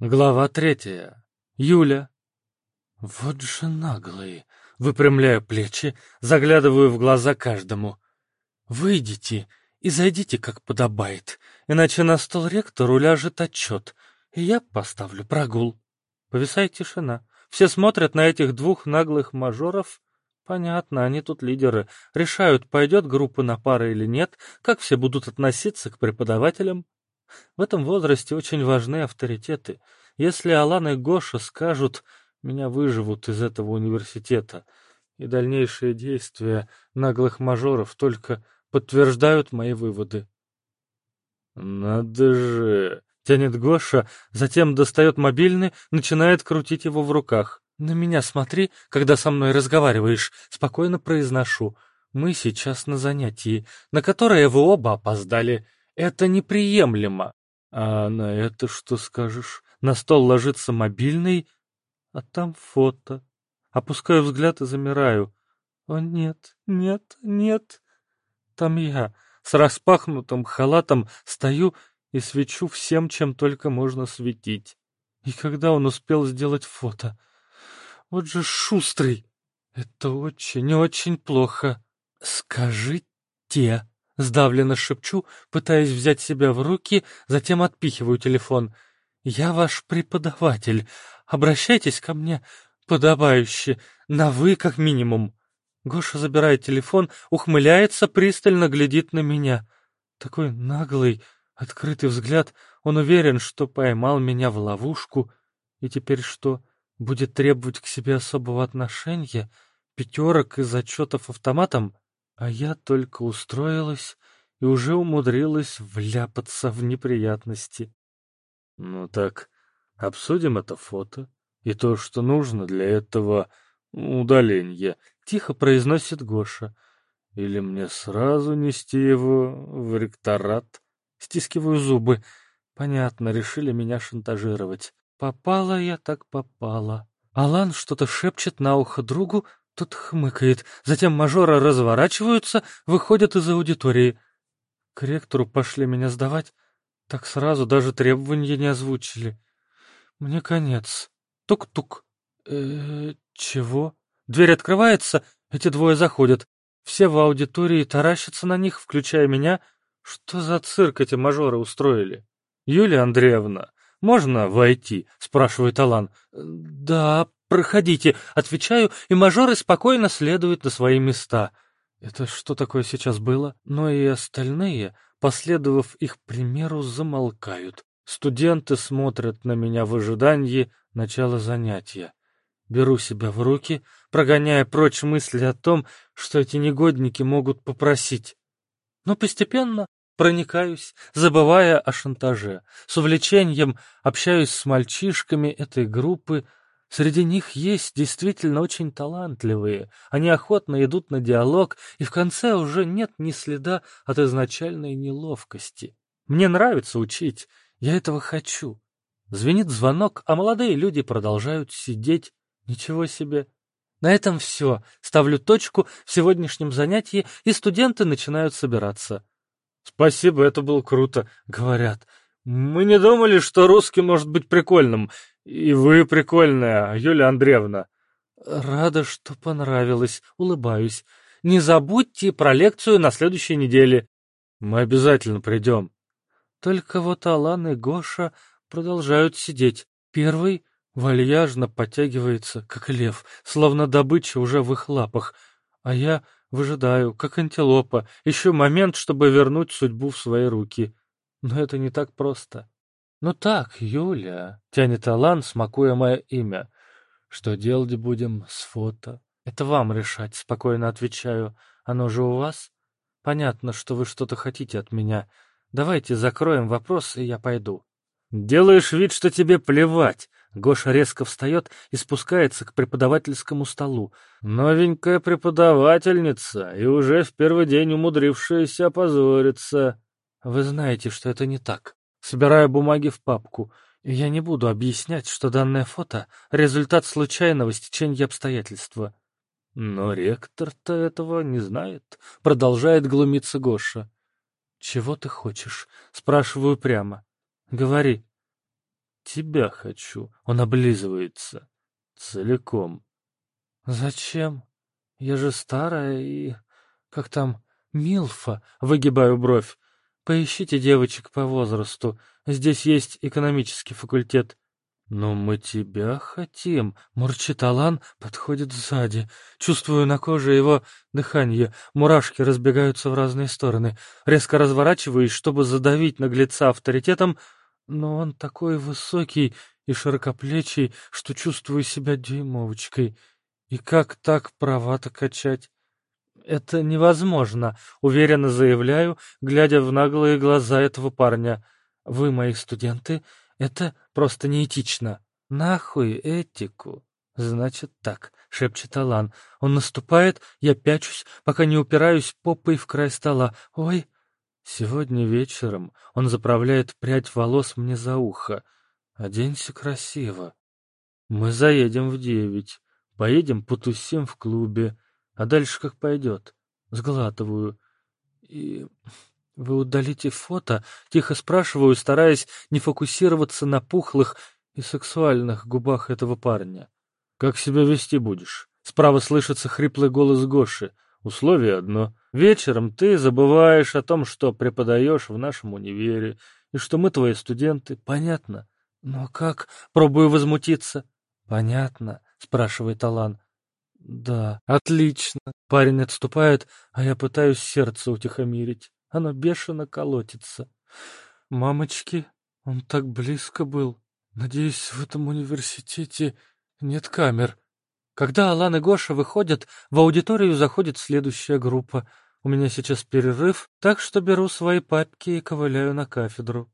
Глава третья. Юля. Вот же наглые. Выпрямляю плечи, заглядываю в глаза каждому. Выйдите и зайдите, как подобает, иначе на стол ректору ляжет отчет, и я поставлю прогул. Повисает тишина. Все смотрят на этих двух наглых мажоров. Понятно, они тут лидеры. Решают, пойдет группа на пары или нет, как все будут относиться к преподавателям. В этом возрасте очень важны авторитеты. Если Алан и Гоша скажут, меня выживут из этого университета, и дальнейшие действия наглых мажоров только подтверждают мои выводы. «Надо же!» — тянет Гоша, затем достает мобильный, начинает крутить его в руках. «На меня смотри, когда со мной разговариваешь», — спокойно произношу. «Мы сейчас на занятии, на которое вы оба опоздали. Это неприемлемо. А на это что скажешь? На стол ложится мобильный, а там фото. Опускаю взгляд и замираю. О нет, нет, нет. Там я с распахнутым халатом стою и свечу всем, чем только можно светить. И когда он успел сделать фото? Вот же шустрый! Это очень-очень плохо. Скажите... Сдавленно шепчу, пытаясь взять себя в руки, затем отпихиваю телефон. «Я ваш преподаватель. Обращайтесь ко мне подобающе, на «вы» как минимум». Гоша забирает телефон, ухмыляется, пристально глядит на меня. Такой наглый, открытый взгляд. Он уверен, что поймал меня в ловушку. И теперь что, будет требовать к себе особого отношения? Пятерок из отчетов автоматом? А я только устроилась и уже умудрилась вляпаться в неприятности. Ну так, обсудим это фото и то, что нужно для этого удаления, тихо произносит Гоша. Или мне сразу нести его в ректорат? Стискиваю зубы. Понятно, решили меня шантажировать. Попала я так попала. Алан что-то шепчет на ухо другу, тот хмыкает, затем мажора разворачиваются, выходят из аудитории. К ректору пошли меня сдавать. Так сразу даже требования не озвучили. Мне конец. Тук-тук. э, -э чего? Дверь открывается, эти двое заходят. Все в аудитории таращатся на них, включая меня. Что за цирк эти мажоры устроили? Юлия Андреевна, можно войти? Спрашивает Алан. Да, «Проходите», — отвечаю, и мажоры спокойно следуют на свои места. Это что такое сейчас было? Но и остальные, последовав их примеру, замолкают. Студенты смотрят на меня в ожидании начала занятия. Беру себя в руки, прогоняя прочь мысли о том, что эти негодники могут попросить. Но постепенно проникаюсь, забывая о шантаже. С увлечением общаюсь с мальчишками этой группы, Среди них есть действительно очень талантливые, они охотно идут на диалог, и в конце уже нет ни следа от изначальной неловкости. Мне нравится учить, я этого хочу. Звенит звонок, а молодые люди продолжают сидеть. Ничего себе. На этом все. Ставлю точку в сегодняшнем занятии, и студенты начинают собираться. «Спасибо, это было круто», — говорят. «Мы не думали, что русский может быть прикольным. «И вы прикольная, Юлия Андреевна». «Рада, что понравилось. Улыбаюсь. Не забудьте про лекцию на следующей неделе». «Мы обязательно придем». Только вот Алан и Гоша продолжают сидеть. Первый вальяжно подтягивается, как лев, словно добыча уже в их лапах, а я выжидаю, как антилопа, ищу момент, чтобы вернуть судьбу в свои руки. Но это не так просто. «Ну так, Юля», — тянет Алан, смакуя мое имя. «Что делать будем с фото?» «Это вам решать», — спокойно отвечаю. «Оно же у вас?» «Понятно, что вы что-то хотите от меня. Давайте закроем вопрос, и я пойду». «Делаешь вид, что тебе плевать!» Гоша резко встает и спускается к преподавательскому столу. «Новенькая преподавательница, и уже в первый день умудрившаяся опозориться». «Вы знаете, что это не так собирая бумаги в папку, я не буду объяснять, что данное фото — результат случайного стечения обстоятельства. Но ректор-то этого не знает, — продолжает глумиться Гоша. «Чего ты хочешь?» — спрашиваю прямо. «Говори». тебя хочу. Он облизывается. Целиком. Зачем? Я же старая и... Как там? Милфа. Выгибаю бровь. Поищите девочек по возрасту. Здесь есть экономический факультет. «Но мы тебя хотим!» — мурчит Алан, подходит сзади. Чувствую на коже его дыхание. Мурашки разбегаются в разные стороны. Резко разворачиваюсь, чтобы задавить наглеца авторитетом, но он такой высокий и широкоплечий, что чувствую себя дюймовочкой. И как так права-то качать? «Это невозможно», — уверенно заявляю, глядя в наглые глаза этого парня. «Вы мои студенты, это просто неэтично. Нахуй этику. Значит так, шепчет Алан. Он наступает, я пячусь, пока не упираюсь попой в край стола. Ой, сегодня вечером он заправляет прядь волос мне за ухо. Оденься красиво. Мы заедем в девять. Поедем потусим в клубе. А дальше как пойдет. Сглатываю. И «Вы удалите фото?» — тихо спрашиваю, стараясь не фокусироваться на пухлых и сексуальных губах этого парня. «Как себя вести будешь?» Справа слышится хриплый голос Гоши. «Условие одно. Вечером ты забываешь о том, что преподаешь в нашем универе, и что мы твои студенты. Понятно?» «Но как?» — пробую возмутиться. «Понятно?» — спрашивает Алан. «Да, отлично». Парень отступает, а я пытаюсь сердце утихомирить. Оно бешено колотится. Мамочки, он так близко был. Надеюсь, в этом университете нет камер. Когда Алан и Гоша выходят, в аудиторию заходит следующая группа. У меня сейчас перерыв, так что беру свои папки и ковыляю на кафедру.